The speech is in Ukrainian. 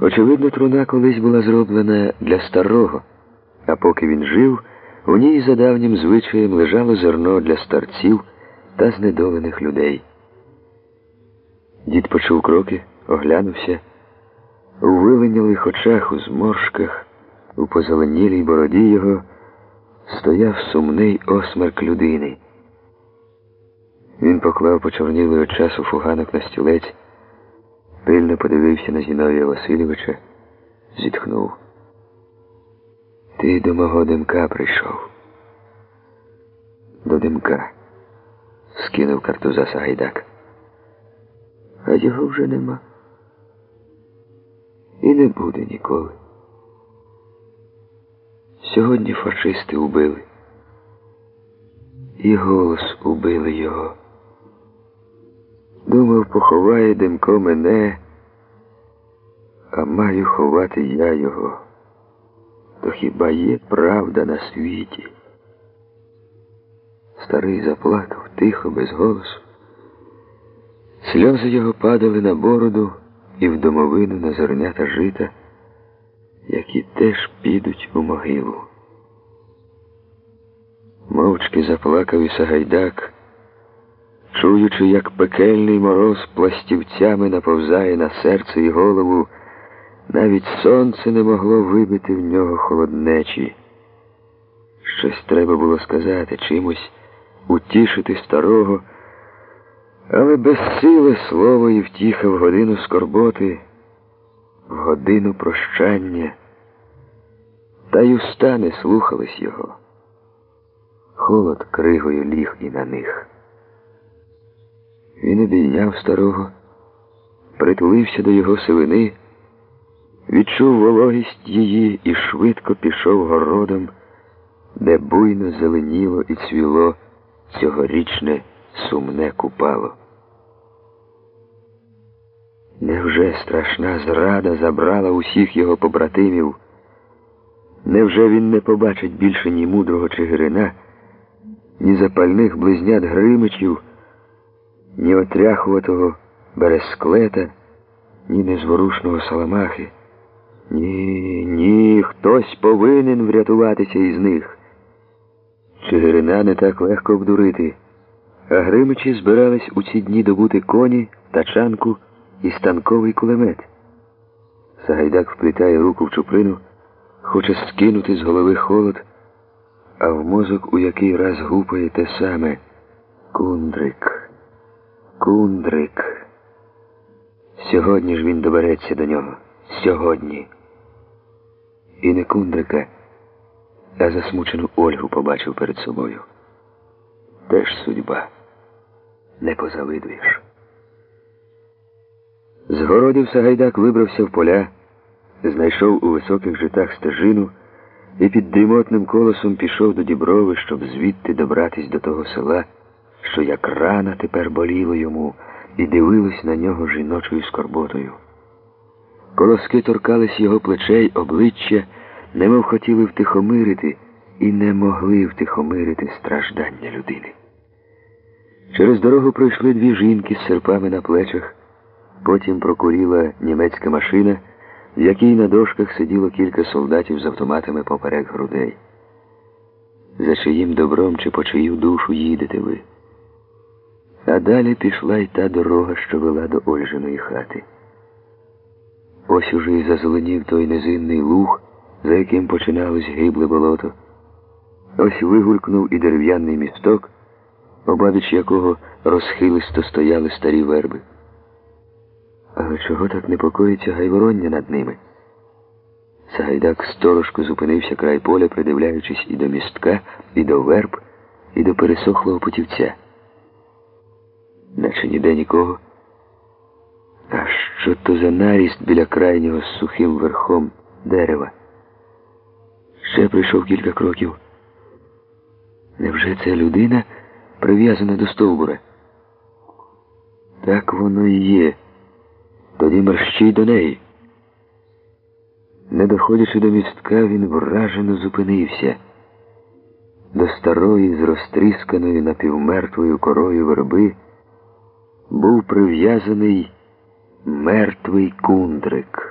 Очевидно, труна колись була зроблена для старого, а поки він жив, у ній за давнім звичаєм лежало зерно для старців та знедолених людей. Дід почув кроки, оглянувся. У виленілих очах, у зморшках, у позеленілій бороді його стояв сумний осмерк людини. Він поклав почорнілий від часу фуганок на стілець, пильно подивився на Зіновія Васильовича, зітхнув. Ти до мого димка прийшов. До димка, скинув картуза Сагайдак. А його вже нема. І не буде ніколи. Сьогодні фашисти убили. І голос убили його. Думав, поховає Демко мене, а маю ховати я його. То хіба є правда на світі? Старий заплакав тихо, без голосу. Сльози його падали на бороду і в домовину на зернята жита, які теж підуть у могилу. Мовчки заплакав і Сагайдак, чуючи, як пекельний мороз пластівцями наповзає на серце і голову, навіть сонце не могло вибити в нього холоднечі. Щось треба було сказати, чимось утішити старого. Але безсиле слово і втіха в годину скорботи, в годину прощання, та й уста не слухались його. Холод кригою ліг і на них. Він обійняв старого, притулився до його сивини, відчув вологість її і швидко пішов городом, де буйно зеленіло і цвіло цьогорічне сумне купало. Невже страшна зрада забрала усіх його побратимів? Невже він не побачить більше ні мудрого Чигирина, ні запальних близнят Гримичів, ні отряхуватого бересклета, ні незворушного Саламахи? Ні, ні, хтось повинен врятуватися із них. Чигирина не так легко обдурити. А Гримичі збирались у ці дні добути коні, тачанку і станковий кулемет. Сагайдак вплітає руку в чуприну, хоче скинути з голови холод, а в мозок у який раз гупає те саме Кундрик. Кундрик. Сьогодні ж він добереться до нього. Сьогодні. І не Кундрика, а засмучену Ольгу побачив перед собою. Теж судьба не позавидуєш. З городів Сагайдак вибрався в поля, знайшов у високих житах стежину і під дрімотним колосом пішов до Діброви, щоб звідти добратись до того села, що як рана тепер боліло йому і дивилось на нього жіночою скорботою. Колоски торкались його плечей, обличчя, немов хотіли втихомирити і не могли втихомирити страждання людини. Через дорогу пройшли дві жінки з серпами на плечах, потім прокуріла німецька машина, в якій на дошках сиділо кілька солдатів з автоматами поперек грудей. За чиїм добром чи по чию душу їдете ви? А далі пішла й та дорога, що вела до Ольжиної хати. Ось уже й зазеленів той низинний луг, за яким починалось гибле болото. Ось вигулькнув і дерев'яний місток, обабіч якого розхилисто стояли старі верби. Але чого так непокоїться гайвороння над ними? Сагайдак сторожко зупинився край поля, придивляючись і до містка, і до верб, і до пересохлого путівця. Наче ніде нікого. А що то за наріст біля крайнього з сухим верхом дерева? Ще прийшов кілька кроків. Невже це людина прив'язана до стовбура? Так воно і є. Тоді мерщій до неї. Не доходячи до містка, він вражено зупинився. До старої, з розтрісканою напівмертвою корою верби був прив'язаний мертвий кундрик.